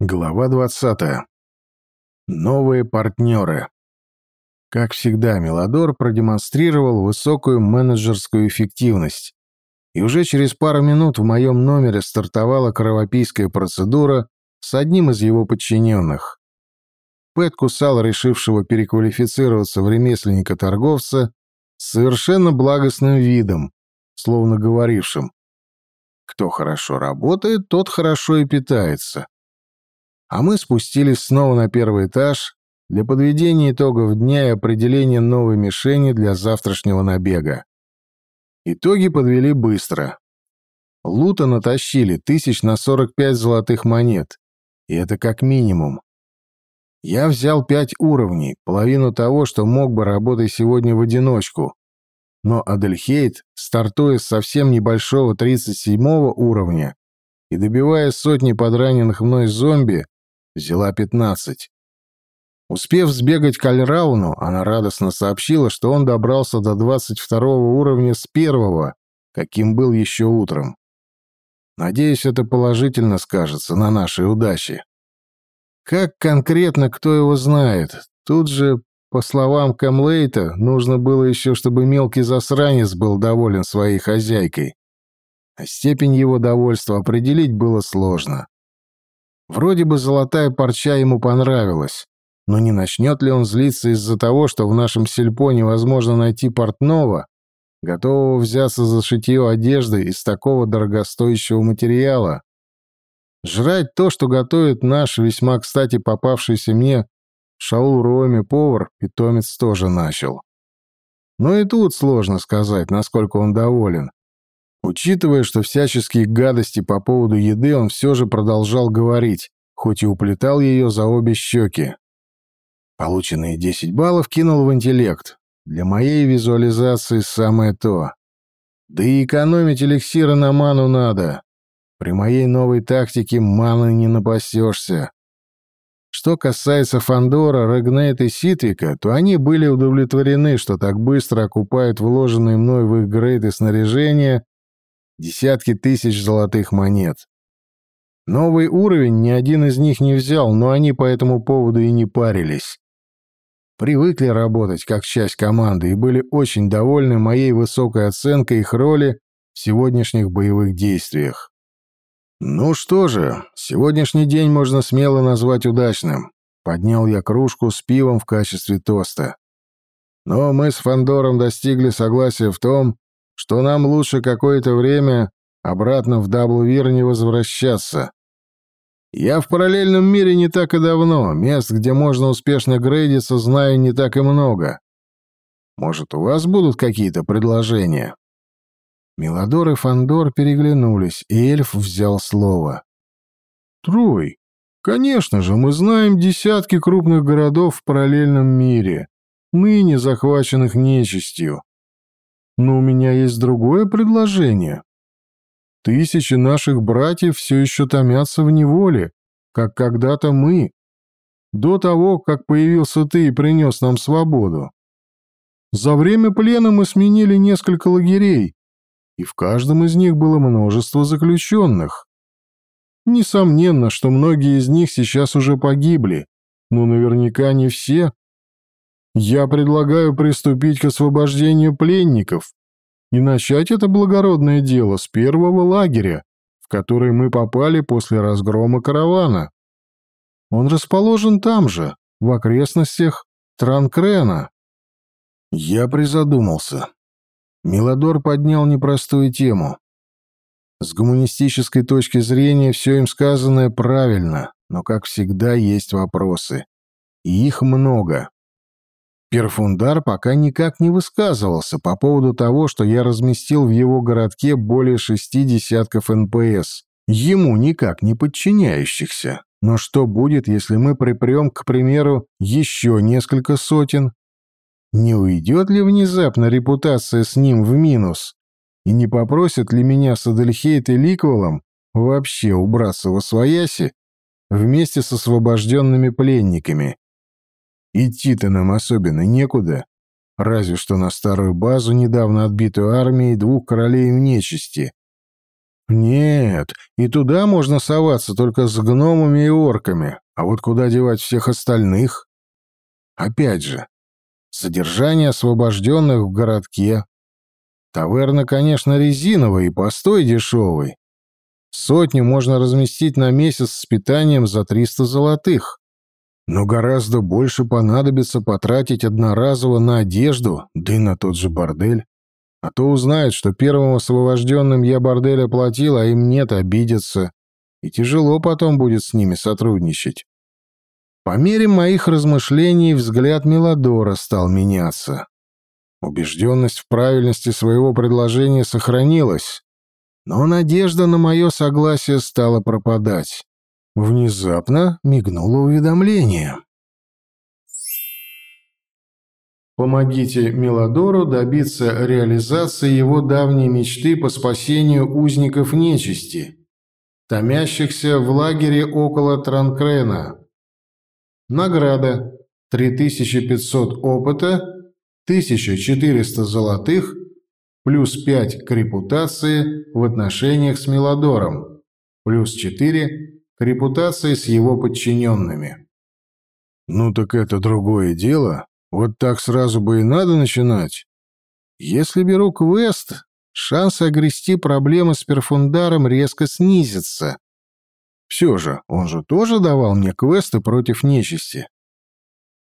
Глава 20. Новые партнеры. Как всегда, Мелодор продемонстрировал высокую менеджерскую эффективность. И уже через пару минут в моем номере стартовала кровопийская процедура с одним из его подчиненных. Пэт кусал решившего переквалифицироваться в ремесленника-торговца с совершенно благостным видом, словно говорившим «Кто хорошо работает, тот хорошо и питается» а мы спустились снова на первый этаж для подведения итогов дня и определения новой мишени для завтрашнего набега. Итоги подвели быстро. Лута натащили тысяч на 45 золотых монет, и это как минимум. Я взял пять уровней, половину того, что мог бы работать сегодня в одиночку. Но Адельхейт, стартуя с совсем небольшого 37 уровня и добивая сотни подраненных мной зомби, взяла пятнадцать. Успев сбегать к Альрауну, она радостно сообщила, что он добрался до двадцать второго уровня с первого, каким был еще утром. Надеюсь, это положительно скажется на нашей удаче. Как конкретно, кто его знает? Тут же, по словам Камлейта, нужно было еще, чтобы мелкий засранец был доволен своей хозяйкой. А степень его довольства определить было сложно. Вроде бы золотая парча ему понравилась, но не начнет ли он злиться из-за того, что в нашем сельпо невозможно найти портного, готового взяться за шитье одежды из такого дорогостоящего материала? Жрать то, что готовит наш, весьма кстати попавшийся мне Шаул Роми повар, питомец тоже начал. Но и тут сложно сказать, насколько он доволен. Учитывая, что всяческие гадости по поводу еды он все же продолжал говорить, хоть и уплетал ее за обе щеки. Полученные 10 баллов кинул в интеллект. Для моей визуализации самое то. Да и экономить эликсиры на ману надо. При моей новой тактике маны не напасешься. Что касается Фандора, Регнейт и Ситвика, то они были удовлетворены, что так быстро окупают вложенные мной в их грейды снаряжение Десятки тысяч золотых монет. Новый уровень ни один из них не взял, но они по этому поводу и не парились. Привыкли работать как часть команды и были очень довольны моей высокой оценкой их роли в сегодняшних боевых действиях. «Ну что же, сегодняшний день можно смело назвать удачным», — поднял я кружку с пивом в качестве тоста. «Но мы с Фандором достигли согласия в том, что нам лучше какое-то время обратно в Даблвир не возвращаться. Я в параллельном мире не так и давно, мест, где можно успешно грейдиться, знаю не так и много. Может, у вас будут какие-то предложения?» Мелодор и Фандор переглянулись, и эльф взял слово. «Трой, конечно же, мы знаем десятки крупных городов в параллельном мире, ныне захваченных нечистью. Но у меня есть другое предложение. Тысячи наших братьев все еще томятся в неволе, как когда-то мы, до того, как появился ты и принес нам свободу. За время плена мы сменили несколько лагерей, и в каждом из них было множество заключенных. Несомненно, что многие из них сейчас уже погибли, но наверняка не все. Я предлагаю приступить к освобождению пленников и начать это благородное дело с первого лагеря, в который мы попали после разгрома каравана. Он расположен там же, в окрестностях Транкрена. Я призадумался. Милодор поднял непростую тему. С гуманистической точки зрения все им сказанное правильно, но, как всегда, есть вопросы. И их много. Перфундар пока никак не высказывался по поводу того, что я разместил в его городке более шести десятков НПС, ему никак не подчиняющихся. Но что будет, если мы припрем, к примеру, еще несколько сотен? Не уйдет ли внезапно репутация с ним в минус? И не попросят ли меня с Адельхейт и Ликвелом вообще убраться во свояси вместе с освобожденными пленниками? Идти-то нам особенно некуда, разве что на старую базу, недавно отбитую армией двух королей в нечисти. Нет, и туда можно соваться только с гномами и орками, а вот куда девать всех остальных? Опять же, содержание освобожденных в городке. Таверна, конечно, резиновая и постой дешевый. Сотню можно разместить на месяц с питанием за 300 золотых. Но гораздо больше понадобится потратить одноразово на одежду, да и на тот же бордель. А то узнают, что первым освобожденным я бордель оплатил, а им нет, обидятся. И тяжело потом будет с ними сотрудничать. По мере моих размышлений взгляд Мелодора стал меняться. Убежденность в правильности своего предложения сохранилась, но надежда на мое согласие стала пропадать. Внезапно мигнуло уведомление. Помогите Мелодору добиться реализации его давней мечты по спасению узников нечисти, томящихся в лагере около Транкрена. Награда 3500 опыта, 1400 золотых, плюс 5 к репутации в отношениях с Мелодором, плюс 4 к репутации с его подчиненными. Ну так это другое дело. Вот так сразу бы и надо начинать. Если беру квест, шанс огрести проблемы с перфундаром резко снизится. Все же, он же тоже давал мне квесты против нечисти.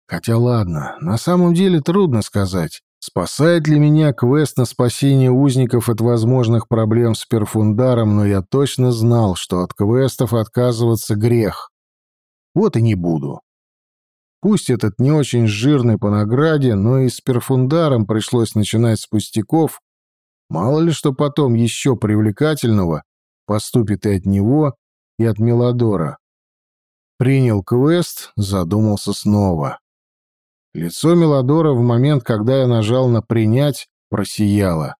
Хотя ладно, на самом деле трудно сказать, спасает ли меня квест на спасение узников от возможных проблем с перфундаром, но я точно знал, что от квестов отказываться грех. Вот и не буду. Пусть этот не очень жирный по награде, но и с перфундаром пришлось начинать с пустяков. Мало ли что потом еще привлекательного поступит и от него, и от Мелодора. Принял квест, задумался снова. Лицо Мелодора в момент, когда я нажал на «принять», просияло.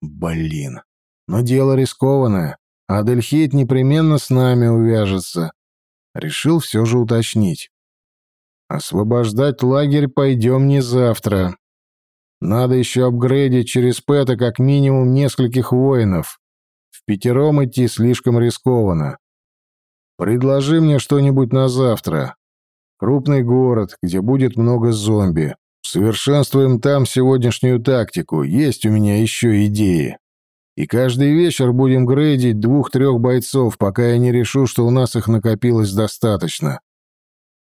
Блин, но дело рискованное. Адельхейт непременно с нами увяжется. Решил все же уточнить. Освобождать лагерь пойдем не завтра. Надо еще апгрейдить через Пэта как минимум нескольких воинов. В пятером идти слишком рискованно. Предложи мне что-нибудь на завтра. Крупный город, где будет много зомби. Совершенствуем там сегодняшнюю тактику. Есть у меня еще идеи. И каждый вечер будем грейдить двух-трех бойцов, пока я не решу, что у нас их накопилось достаточно.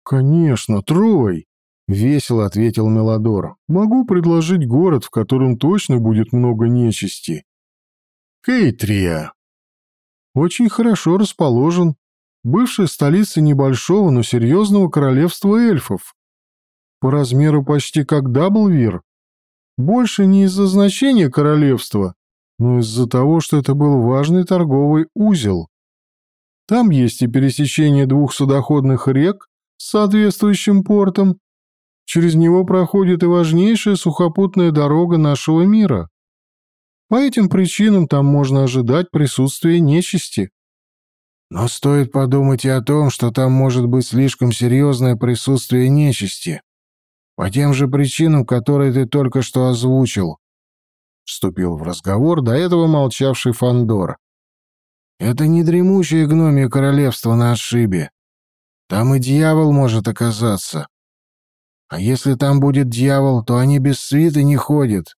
«Конечно, Трой!» — весело ответил Мелодор. «Могу предложить город, в котором точно будет много нечисти». «Кейтрия!» «Очень хорошо расположен. Бывшая столица небольшого, но серьезного королевства эльфов. По размеру почти как Даблвир. Больше не из-за значения королевства, но из-за того, что это был важный торговый узел. Там есть и пересечение двух судоходных рек, с соответствующим портом. Через него проходит и важнейшая сухопутная дорога нашего мира. По этим причинам там можно ожидать присутствия нечисти. Но стоит подумать и о том, что там может быть слишком серьезное присутствие нечисти. По тем же причинам, которые ты только что озвучил. Вступил в разговор до этого молчавший Фандор. Это не дремучее гномье королевство на отшибе. Там и дьявол может оказаться. А если там будет дьявол, то они без свиты не ходят.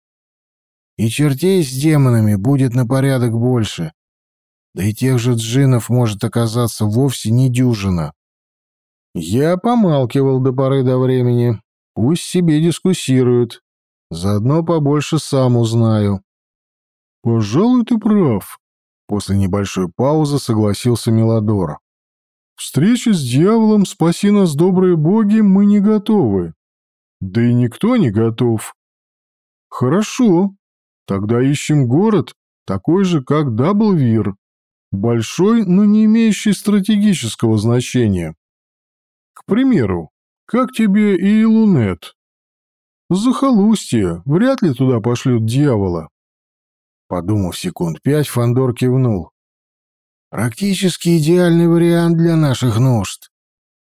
И чертей с демонами будет на порядок больше. Да и тех же джинов может оказаться вовсе не дюжина. Я помалкивал до поры до времени. Пусть себе дискуссируют. Заодно побольше сам узнаю. «Пожалуй, ты прав», — после небольшой паузы согласился Мелодор. Встречи с дьяволом, спаси нас, добрые боги, мы не готовы. Да и никто не готов. Хорошо, тогда ищем город, такой же, как Даблвир. Большой, но не имеющий стратегического значения. К примеру, как тебе и Лунет? Захолустье, вряд ли туда пошлют дьявола. Подумав секунд пять, Фандор кивнул. Практически идеальный вариант для наших нужд.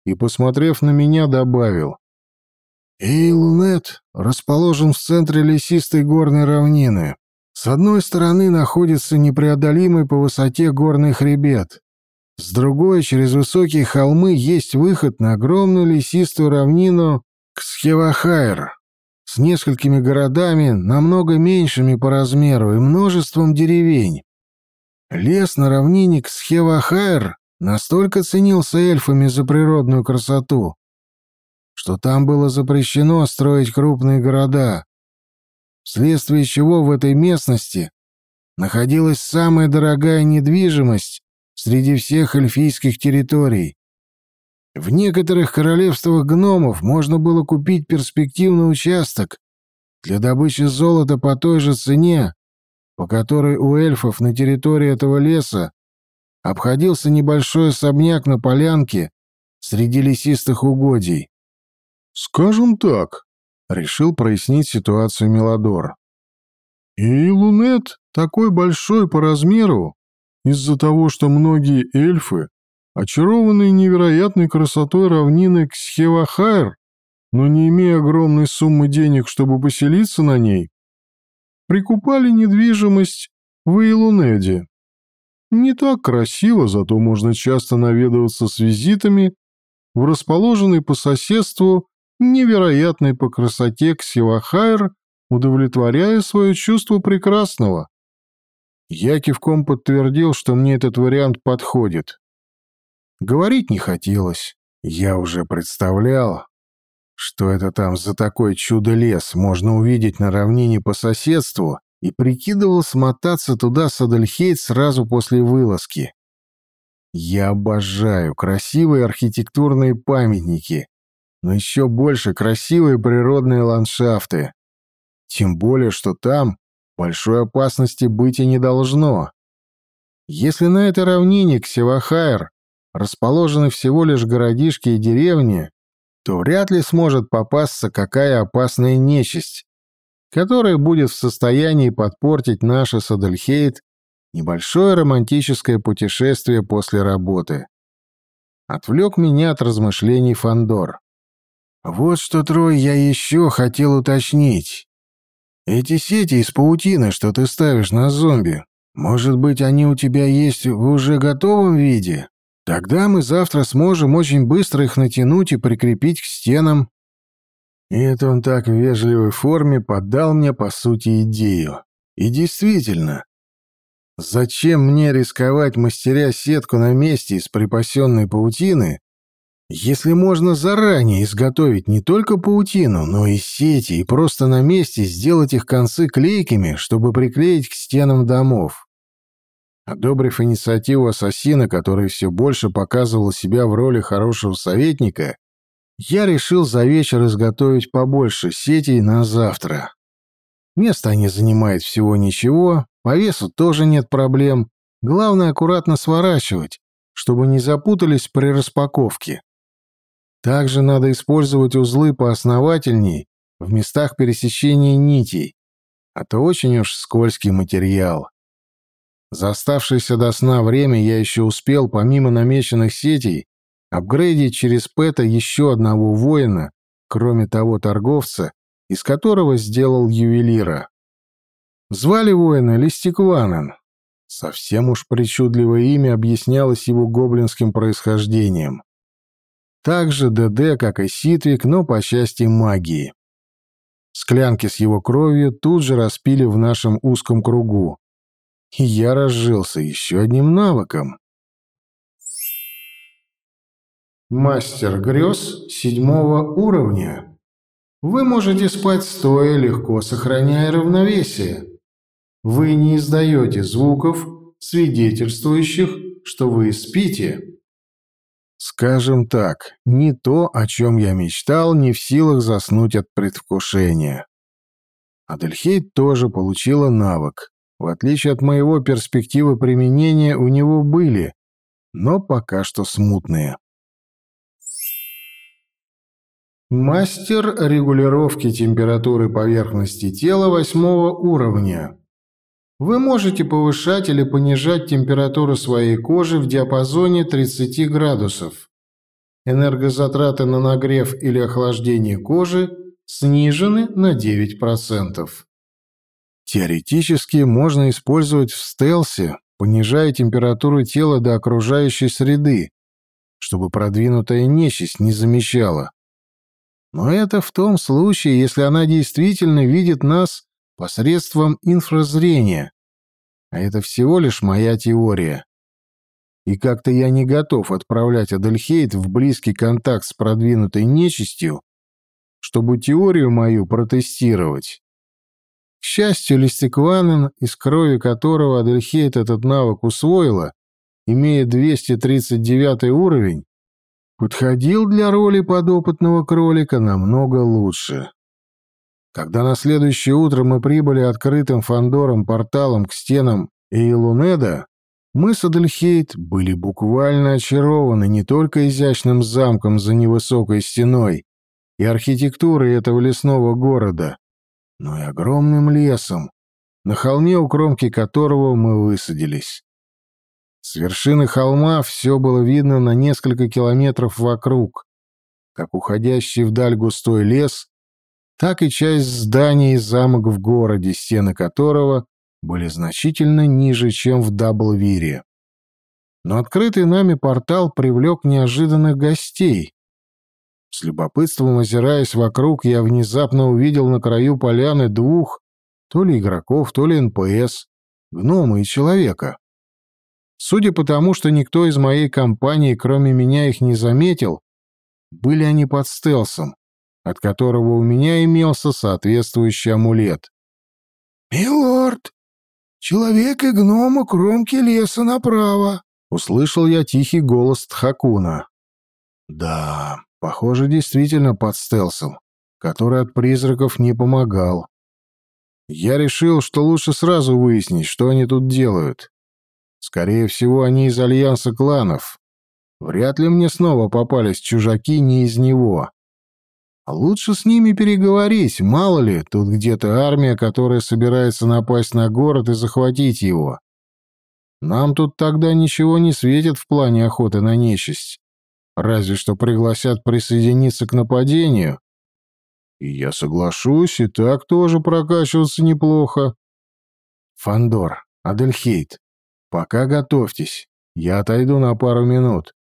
И, посмотрев на меня, добавил. Эйлунет расположен в центре лесистой горной равнины. С одной стороны находится непреодолимый по высоте горный хребет, с другой, через высокие холмы, есть выход на огромную лесистую равнину Ксхевахайр. С несколькими городами, намного меньшими по размеру, и множеством деревень. Лес на равнине Ксхевахайр настолько ценился эльфами за природную красоту, что там было запрещено строить крупные города, вследствие чего в этой местности находилась самая дорогая недвижимость среди всех эльфийских территорий. В некоторых королевствах гномов можно было купить перспективный участок для добычи золота по той же цене, по которой у эльфов на территории этого леса обходился небольшой особняк на полянке среди лесистых угодий. «Скажем так», — решил прояснить ситуацию Мелодор. «И Лунет такой большой по размеру, из-за того, что многие эльфы, очарованные невероятной красотой равнины Ксхевахайр, но не имея огромной суммы денег, чтобы поселиться на ней, прикупали недвижимость в Эйлунеде. Не так красиво, зато можно часто наведываться с визитами в расположенный по соседству невероятной по красоте Ксевахайр, удовлетворяя свое чувство прекрасного. Я кивком подтвердил, что мне этот вариант подходит. Говорить не хотелось. Я уже представлял, что это там за такой чудо-лес можно увидеть на равнине по соседству, и прикидывал смотаться туда с Адельхейт сразу после вылазки. Я обожаю красивые архитектурные памятники, но еще больше красивые природные ландшафты. Тем более, что там большой опасности быть и не должно. Если на этой равнине Ксевахайр расположены всего лишь городишки и деревни, то вряд ли сможет попасться какая опасная нечисть, которая будет в состоянии подпортить наше с Адельхейт небольшое романтическое путешествие после работы. Отвлек меня от размышлений Фандор. Вот что, Трой, я еще хотел уточнить. Эти сети из паутины, что ты ставишь на зомби, может быть, они у тебя есть в уже готовом виде? Тогда мы завтра сможем очень быстро их натянуть и прикрепить к стенам. И это он так в вежливой форме подал мне, по сути, идею. И действительно, зачем мне рисковать, мастеря сетку на месте из припасенной паутины, если можно заранее изготовить не только паутину, но и сети, и просто на месте сделать их концы клейкими, чтобы приклеить к стенам домов. Одобрив инициативу ассасина, который все больше показывал себя в роли хорошего советника, я решил за вечер изготовить побольше сетей на завтра. Место они занимают всего ничего, по весу тоже нет проблем, главное аккуратно сворачивать, чтобы не запутались при распаковке. Также надо использовать узлы поосновательней в местах пересечения нитей, а то очень уж скользкий материал. За оставшееся до сна время я еще успел, помимо намеченных сетей, апгрейдить через Пэта еще одного воина, кроме того торговца, из которого сделал ювелира. Звали воина Листикванен. Совсем уж причудливое имя объяснялось его гоблинским происхождением. Также ДД, как и Ситвик, но по части магии. Склянки с его кровью тут же распили в нашем узком кругу. И я разжился еще одним навыком. Мастер грез седьмого уровня. Вы можете спать стоя, легко сохраняя равновесие. Вы не издаете звуков, свидетельствующих, что вы спите. Скажем так, не то, о чем я мечтал, не в силах заснуть от предвкушения. Адельхейт тоже получила навык. В отличие от моего перспективы применения у него были, но пока что смутные. Мастер регулировки температуры поверхности тела восьмого уровня. Вы можете повышать или понижать температуру своей кожи в диапазоне 30 градусов. Энергозатраты на нагрев или охлаждение кожи снижены на 9%. Теоретически можно использовать в стелсе, понижая температуру тела до окружающей среды, чтобы продвинутая нечисть не замечала. Но это в том случае, если она действительно видит нас посредством инфразрения. А это всего лишь моя теория. И как-то я не готов отправлять Адельхейт в близкий контакт с продвинутой нечистью, чтобы теорию мою протестировать. К счастью, Листикванен, из крови которого Адельхейт этот навык усвоила, имея 239 уровень, подходил для роли подопытного кролика намного лучше. Когда на следующее утро мы прибыли открытым Фандором порталом к стенам Эйлунеда, мы с Адельхейт были буквально очарованы не только изящным замком за невысокой стеной и архитектурой этого лесного города, но и огромным лесом, на холме у кромки которого мы высадились. С вершины холма все было видно на несколько километров вокруг, как уходящий вдаль густой лес, так и часть зданий и замок в городе, стены которого были значительно ниже, чем в Даблвире. Но открытый нами портал привлек неожиданных гостей, с любопытством озираясь вокруг, я внезапно увидел на краю поляны двух, то ли игроков, то ли НПС, гнома и человека. Судя по тому, что никто из моей компании, кроме меня, их не заметил, были они под стелсом, от которого у меня имелся соответствующий амулет. «Милорд, человек и гном у кромки леса направо», — услышал я тихий голос Тхакуна. «Да, Похоже, действительно под стелсом, который от призраков не помогал. Я решил, что лучше сразу выяснить, что они тут делают. Скорее всего, они из альянса кланов. Вряд ли мне снова попались чужаки не из него. Лучше с ними переговорить, мало ли, тут где-то армия, которая собирается напасть на город и захватить его. Нам тут тогда ничего не светит в плане охоты на нечисть. Разве что пригласят присоединиться к нападению. И я соглашусь, и так тоже прокачиваться неплохо. Фандор, Адельхейт, пока готовьтесь. Я отойду на пару минут.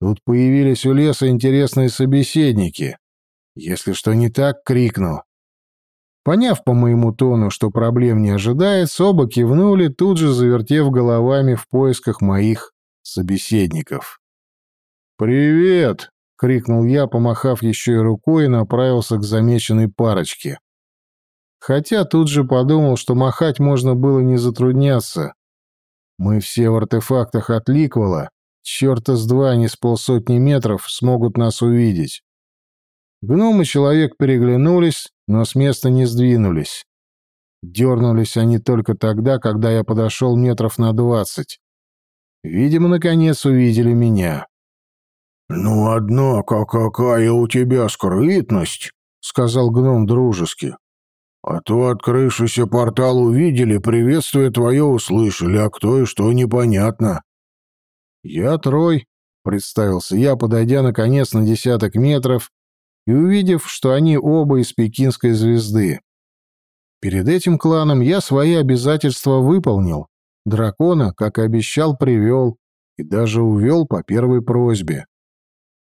Тут появились у леса интересные собеседники. Если что не так, крикну. Поняв по моему тону, что проблем не ожидается, оба кивнули, тут же завертев головами в поисках моих собеседников. «Привет!» — крикнул я, помахав еще и рукой, и направился к замеченной парочке. Хотя тут же подумал, что махать можно было не затрудняться. Мы все в артефактах от Ликвала, черта с два, не с полсотни метров, смогут нас увидеть. Гном и человек переглянулись, но с места не сдвинулись. Дернулись они только тогда, когда я подошел метров на двадцать. Видимо, наконец увидели меня. «Ну, однако, какая у тебя скрытность!» — сказал гном дружески. «А то открывшийся портал увидели, приветствие твое услышали, а кто и что непонятно». «Я Трой», — представился я, подойдя наконец на десяток метров и увидев, что они оба из пекинской звезды. Перед этим кланом я свои обязательства выполнил. Дракона, как и обещал, привел и даже увел по первой просьбе.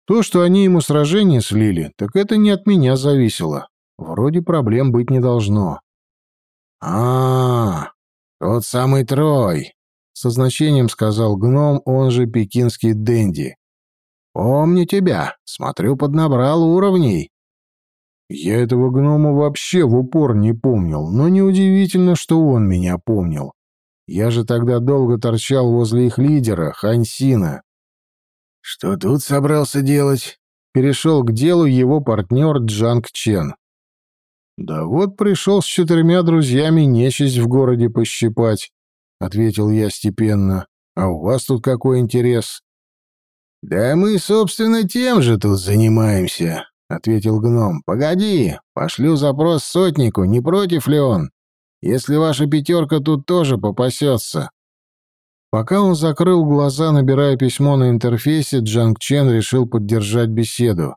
То, что они ему сражение слили, так это не от меня зависело. Вроде проблем быть не должно. а, -а, -а тот самый Трой, — со значением сказал гном, он же пекинский Дэнди. «Помню тебя. Смотрю, поднабрал уровней». Я этого гнома вообще в упор не помнил, но неудивительно, что он меня помнил. Я же тогда долго торчал возле их лидера, Хансина. «Что тут собрался делать?» Перешел к делу его партнер Джанг Чен. «Да вот пришел с четырьмя друзьями нечисть в городе пощипать», — ответил я степенно. «А у вас тут какой интерес?» «Да мы, собственно, тем же тут занимаемся», — ответил гном. «Погоди, пошлю запрос сотнику, не против ли он? Если ваша пятерка тут тоже попасется». Пока он закрыл глаза, набирая письмо на интерфейсе, Джанг Чен решил поддержать беседу.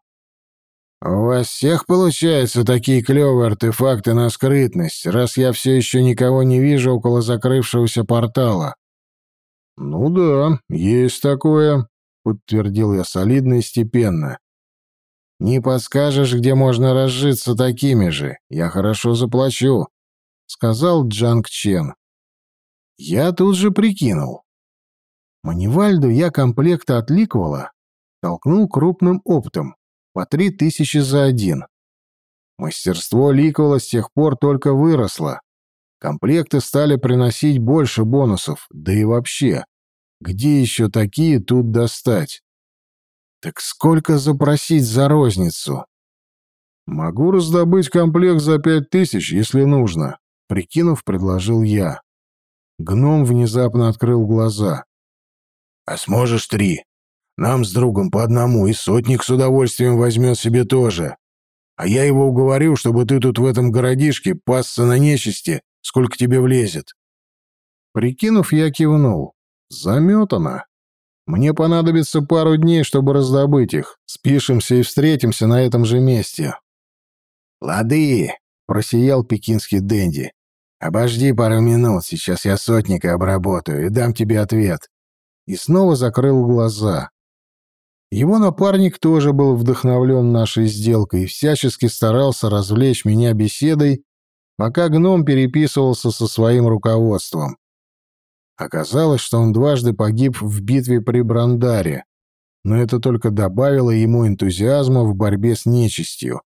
«У вас всех, получается, такие клевые артефакты на скрытность, раз я все еще никого не вижу около закрывшегося портала?» «Ну да, есть такое», — подтвердил я солидно и степенно. «Не подскажешь, где можно разжиться такими же? Я хорошо заплачу», — сказал Джанг Чен. Я тут же прикинул. Манивальду я комплекта от толкнул крупным оптом по три тысячи за один. Мастерство Ликвала с тех пор только выросло. Комплекты стали приносить больше бонусов, да и вообще, где еще такие тут достать? Так сколько запросить за розницу? Могу раздобыть комплект за пять тысяч, если нужно, прикинув, предложил я. Гном внезапно открыл глаза. «А сможешь три? Нам с другом по одному, и сотник с удовольствием возьмет себе тоже. А я его уговорил, чтобы ты тут в этом городишке пасся на нечисти, сколько тебе влезет». Прикинув, я кивнул. «Заметано. Мне понадобится пару дней, чтобы раздобыть их. Спишемся и встретимся на этом же месте». «Лады!» — просиял пекинский Дэнди. «Обожди пару минут, сейчас я сотника обработаю и дам тебе ответ». И снова закрыл глаза. Его напарник тоже был вдохновлен нашей сделкой и всячески старался развлечь меня беседой, пока гном переписывался со своим руководством. Оказалось, что он дважды погиб в битве при Брандаре, но это только добавило ему энтузиазма в борьбе с нечистью.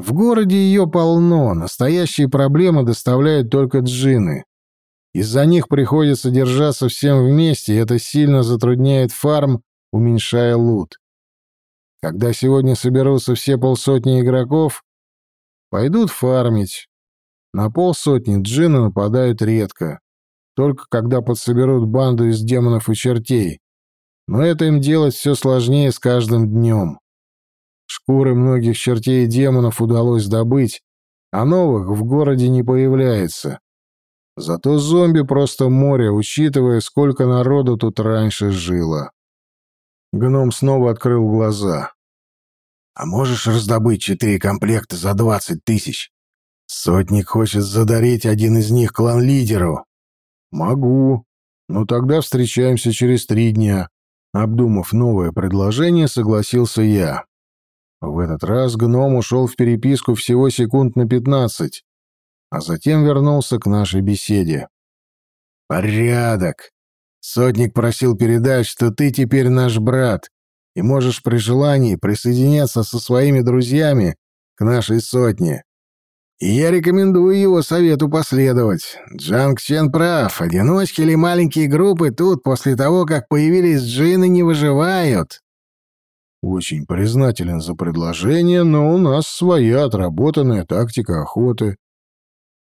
В городе ее полно, настоящие проблемы доставляют только джины. Из-за них приходится держаться всем вместе, и это сильно затрудняет фарм, уменьшая лут. Когда сегодня соберутся все полсотни игроков, пойдут фармить. На полсотни джины нападают редко, только когда подсоберут банду из демонов и чертей. Но это им делать все сложнее с каждым днем. Шкуры многих чертей и демонов удалось добыть, а новых в городе не появляется. Зато зомби просто море, учитывая, сколько народу тут раньше жило. Гном снова открыл глаза. «А можешь раздобыть четыре комплекта за двадцать тысяч? Сотник хочет задарить один из них клан-лидеру». «Могу. Но тогда встречаемся через три дня». Обдумав новое предложение, согласился я. В этот раз гном ушел в переписку всего секунд на пятнадцать, а затем вернулся к нашей беседе. «Порядок. Сотник просил передать, что ты теперь наш брат и можешь при желании присоединяться со своими друзьями к нашей сотне. Я рекомендую его совету последовать. Джанг Чен прав, одиночки или маленькие группы тут после того, как появились джины, не выживают. Очень признателен за предложение, но у нас своя отработанная тактика охоты.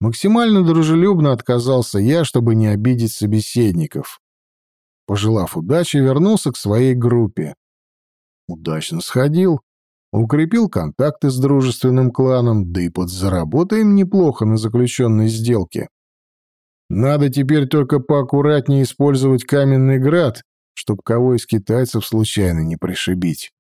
Максимально дружелюбно отказался я, чтобы не обидеть собеседников. Пожелав удачи, вернулся к своей группе. Удачно сходил, укрепил контакты с дружественным кланом, да и подзаработаем неплохо на заключенной сделке. Надо теперь только поаккуратнее использовать каменный град, чтобы кого из китайцев случайно не пришибить.